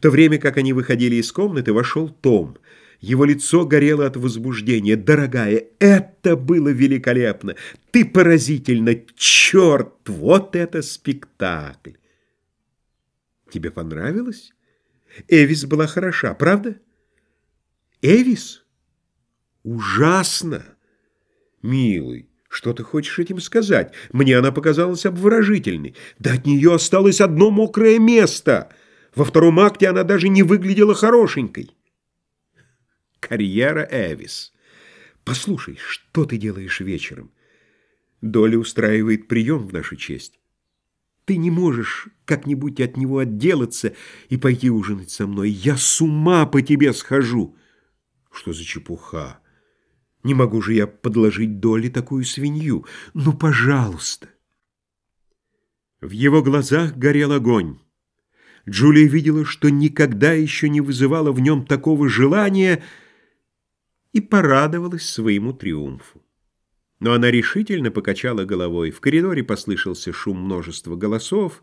В то время, как они выходили из комнаты, вошел Том. Его лицо горело от возбуждения. «Дорогая, это было великолепно! Ты поразительно! Черт, вот это спектакль!» «Тебе понравилось?» Эвис была хороша, правда? Эвис? Ужасно! Милый, что ты хочешь этим сказать? Мне она показалась обворожительной. Да от нее осталось одно мокрое место. Во втором акте она даже не выглядела хорошенькой. Карьера Эвис. Послушай, что ты делаешь вечером? Доля устраивает прием в нашу честь. Ты не можешь как-нибудь от него отделаться и пойти ужинать со мной. Я с ума по тебе схожу. Что за чепуха? Не могу же я подложить Доле такую свинью. Ну, пожалуйста. В его глазах горел огонь. Джулия видела, что никогда еще не вызывала в нем такого желания и порадовалась своему триумфу. Но она решительно покачала головой. В коридоре послышался шум множества голосов.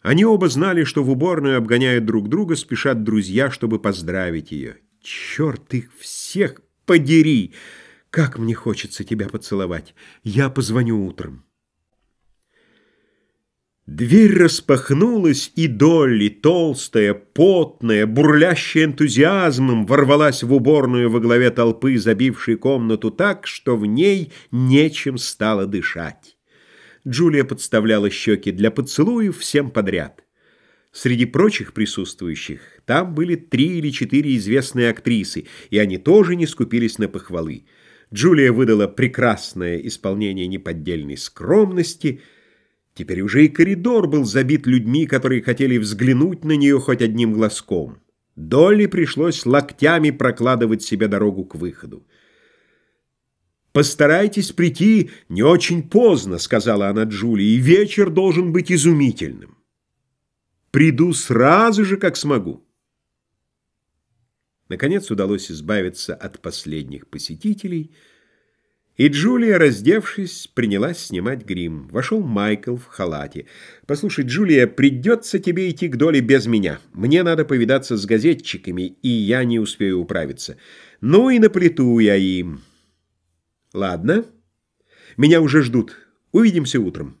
Они оба знали, что в уборную обгоняют друг друга, спешат друзья, чтобы поздравить ее. «Черт их всех подери! Как мне хочется тебя поцеловать! Я позвоню утром». Дверь распахнулась, и Долли, толстая, потная, бурлящая энтузиазмом, ворвалась в уборную во главе толпы, забившей комнату так, что в ней нечем стало дышать. Джулия подставляла щеки для поцелуев всем подряд. Среди прочих присутствующих там были три или четыре известные актрисы, и они тоже не скупились на похвалы. Джулия выдала прекрасное исполнение неподдельной скромности — Теперь уже и коридор был забит людьми, которые хотели взглянуть на нее хоть одним глазком. Долли пришлось локтями прокладывать себе дорогу к выходу. «Постарайтесь прийти не очень поздно», — сказала она Джулии, — «и вечер должен быть изумительным. Приду сразу же, как смогу». Наконец удалось избавиться от последних посетителей — и Джулия, раздевшись, принялась снимать грим. Вошел Майкл в халате. «Послушай, Джулия, придется тебе идти к Доле без меня. Мне надо повидаться с газетчиками, и я не успею управиться. Ну и наплету я им». «Ладно. Меня уже ждут. Увидимся утром».